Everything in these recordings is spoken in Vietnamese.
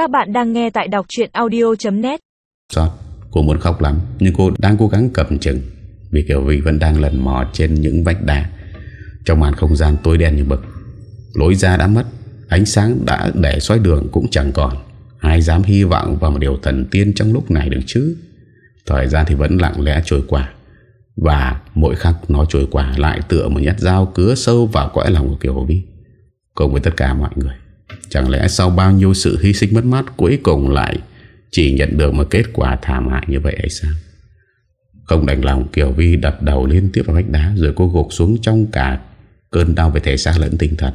Các bạn đang nghe tại đọc chuyện audio.net Xót, cô muốn khóc lắm Nhưng cô đang cố gắng cầm chừng. Vì Kiều Vi vẫn đang lần mò trên những vách đá. Trong màn không gian tối đen như bực Lối ra đã mất Ánh sáng đã để xoay đường cũng chẳng còn. Ai dám hy vọng vào một điều thần tiên trong lúc này được chứ? Thời gian thì vẫn lặng lẽ trôi qua Và mỗi khắc nó trôi qua lại tựa một nhát dao cứa sâu vào cõi lòng của Kiều Vi Cùng với tất cả mọi người Chẳng lẽ sau bao nhiêu sự hy sinh mất mát Cuối cùng lại Chỉ nhận được một kết quả thảm hại như vậy hay sao? Không đành lòng Kiều Vi đập đầu liên tiếp vào vách đá Rồi cô gục xuống trong cả Cơn đau về thể xác lẫn tinh thần.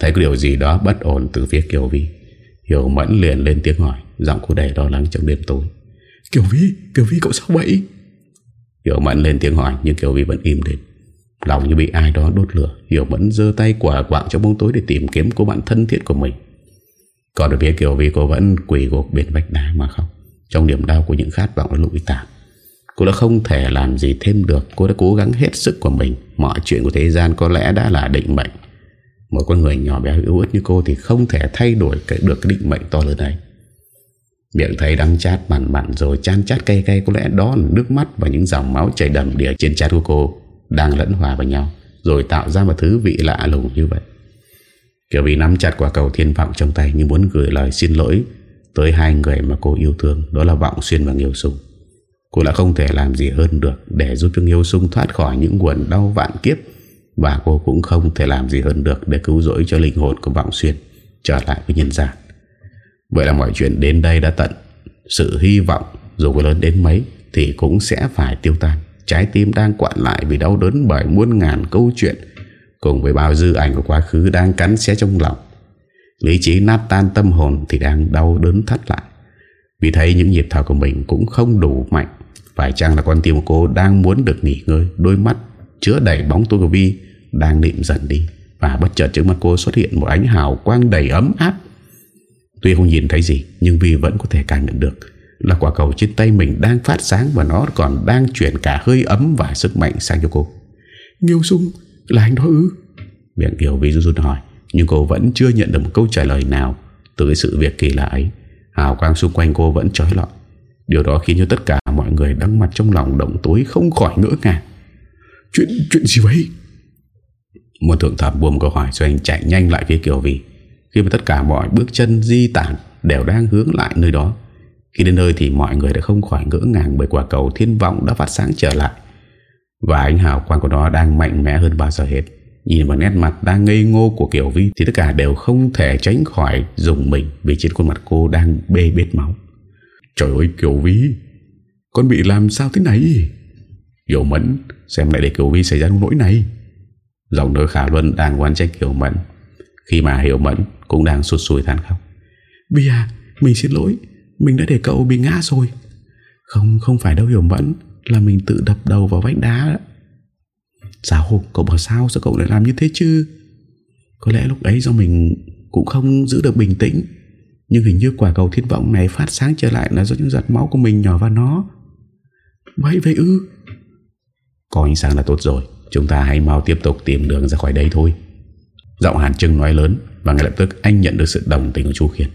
Thấy có điều gì đó bất ổn từ phía Kiều Vi Hiểu Mẫn liền lên tiếng hỏi Giọng cô đầy lo lắng trong đêm tối. Kiều Vi, Kiều Vi cậu sao vậy? Hiểu Mẫn lên tiếng hỏi Nhưng Kiều Vi vẫn im đến Lòng như bị ai đó đốt lửa, Hiểu vẫn dơ tay quả quạng trong bóng tối Để tìm kiếm cô bạn thân thiết của mình. Còn ở phía Kiều Vi, cô vẫn quỳ gục bên vách đá mà khóc, Trong niềm đau của những khát vọng lụi tạp Cô đã không thể làm gì thêm được, Cô đã cố gắng hết sức của mình, Mọi chuyện của thế gian có lẽ đã là định mệnh. Một con người nhỏ bé yếu ớt như cô Thì không thể thay đổi được cái định mệnh to lớn này Miệng thấy đắng chát mặn mặn Rồi chan chát cay cay, Có lẽ đó là nước mắt và những dòng máu chảy đầm đìa trên chát của cô. Đang lẫn hòa vào nhau, Rồi tạo ra một thứ vị lạ lùng như vậy. Kiểu vì nắm chặt quả cầu thiên vọng trong tay Như muốn gửi lời xin lỗi Tới hai người mà cô yêu thương, Đó là Vọng Xuyên và Nghiêu Sung. Cô đã không thể làm gì hơn được Để giúp cho Nghiêu Sung thoát khỏi những nguồn đau vạn kiếp, Và cô cũng không thể làm gì hơn được Để cứu rỗi cho linh hồn của Vọng Xuyên Trở lại với nhân gian. Vậy là mọi chuyện đến đây đã tận Sự hy vọng, dù có lớn đến mấy Thì cũng sẽ phải tiêu tan. Trái tim đang quặn lại vì đau đớn Bởi muôn ngàn câu chuyện Cùng với bao dư ảnh của quá khứ đang cắn xé trong lòng. Lý trí nát tan tâm hồn Thì đang đau đớn thắt lại. Vì thấy những nhịp thở của mình Cũng không đủ mạnh. Phải chăng là con tim của cô đang muốn được nghỉ ngơi, Đôi mắt chứa đầy bóng tối của Vi Đang niệm dần đi Và bất chợt trước mắt cô xuất hiện một ánh hào quang đầy ấm áp. Tuy không nhìn thấy gì, Nhưng Vi vẫn có thể cảm nhận được. Là quả cầu trên tay mình đang phát sáng Và nó còn đang chuyển cả hơi ấm Và sức mạnh sang cho cô. Nghiêu sung, là anh đó ư? Miệng Kiều Vi run run hỏi, Nhưng cô vẫn chưa nhận được một câu trả lời nào Từ cái sự việc kỳ lạ ấy. Hào quang xung quanh cô vẫn trói lọi. Điều đó khiến cho tất cả mọi người đắng mặt trong lòng động tối không khỏi ngỡ ngàng. Chuyện chuyện gì vậy? Một thượng thẩm buồm câu hỏi Rồi anh chạy nhanh lại phía Kiều Vi. Khi mà tất cả mọi bước chân di tản Đều đang hướng lại nơi đó khi đến nơi thì mọi người đã không khỏi ngỡ ngàng Bởi quả cầu thiên vọng đã phát sáng trở lại. Và ánh hào quang của nó đang mạnh mẽ hơn bao giờ hết. Nhìn vào nét mặt đang ngây ngô của Kiều Vi Thì tất cả đều không thể tránh khỏi dùng mình Vì trên khuôn mặt cô đang bê bết máu. Trời ơi, Kiều Vi, Con bị làm sao thế này? Kiều Mẫn, Xem lại để Kiều Vi xảy ra nỗi này. Giọng nói Khả Luân đang quan trách Kiều Mẫn. Khi mà Hiểu Mẫn cũng đang sụt sùi than khóc. Vi à Mình xin lỗi. Mình đã để cậu bị ngã rồi. Không không phải đâu Hiểu Mẫn, Là mình tự đập đầu vào vách đá đó. Sao cậu bảo sao? Sao cậu lại làm như thế chứ? Có lẽ lúc ấy do mình Cũng không giữ được bình tĩnh. Nhưng hình như quả cầu thiên vọng này phát sáng trở lại Là do những giọt máu của mình nhỏ vào nó. Vậy vậy ư? Có ánh sáng là tốt rồi. Chúng ta hãy mau tiếp tục tìm đường ra khỏi đây thôi. Giọng Hàn Trưng nói lớn Và ngay lập tức anh nhận được sự đồng tình của chú Khiên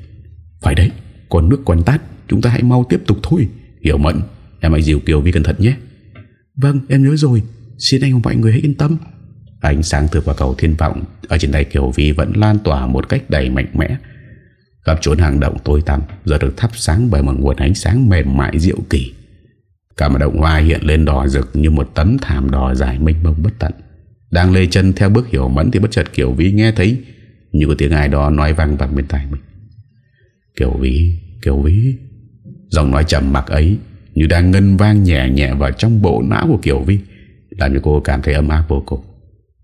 Phải đấy. Còn nước còn tát, Chúng ta hãy mau tiếp tục thôi. Hiểu mẫn Em hãy dìu Kiều Vi cẩn thận nhé. Vâng em nhớ rồi. Xin anh và mọi người hãy yên tâm. Ánh sáng từ quả cầu thiên vọng Ở trên tay Kiều Vi vẫn lan tỏa một cách đầy mạnh mẽ. Gặp trốn hàng động tối tăm, Giờ được thắp sáng bởi một nguồn ánh sáng mềm mại diệu kỳ. Cả một động hoa hiện lên đỏ rực Như một tấm thảm đỏ dài mênh mông bất tận. Đang lê chân theo bước hiểu mẫn Thì bất chợt Kiều Vi nghe thấy Như có tiếng ai đó nói vang vang bên tai mình. Kiều Vi Kiều Vi Giọng nói trầm mặc ấy Như đang ngân vang nhẹ nhẹ vào trong bộ não của Kiều Vi Làm cho cô cảm thấy ấm áp vô cùng.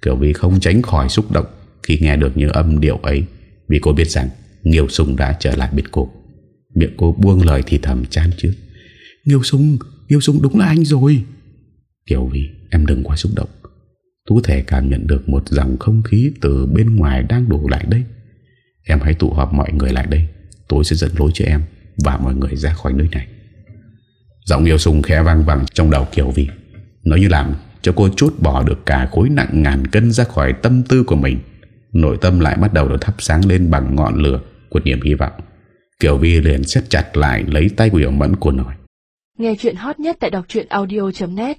Kiều Vi không tránh khỏi xúc động Khi nghe được những âm điệu ấy, Vì cô biết rằng Nghiêu Sung đã trở lại biệt cô Miệng cô buông lời thì thầm chán chứ Nghiêu Sung Nghiêu Sung đúng là anh rồi. Kiều Vi em đừng quá xúc động. Tú thể cảm nhận được một dòng không khí Từ bên ngoài đang đổ lại đây. Em hãy tụ họp mọi người lại đây. Tôi sẽ dẫn lối cho em Và mọi người ra khỏi nơi này. Giọng yêu sùng khẽ vang vang trong đầu Kiều Vi. Nó như làm cho cô chút bỏ được cả khối nặng ngàn cân ra khỏi tâm tư của mình. Nội tâm lại bắt đầu được thắp sáng lên bằng ngọn lửa của niềm hy vọng. Kiều Vi liền siết chặt lại lấy tay của Hiểu Mẫn của nói Nghe chuyện hot nhất tại đọc audio.net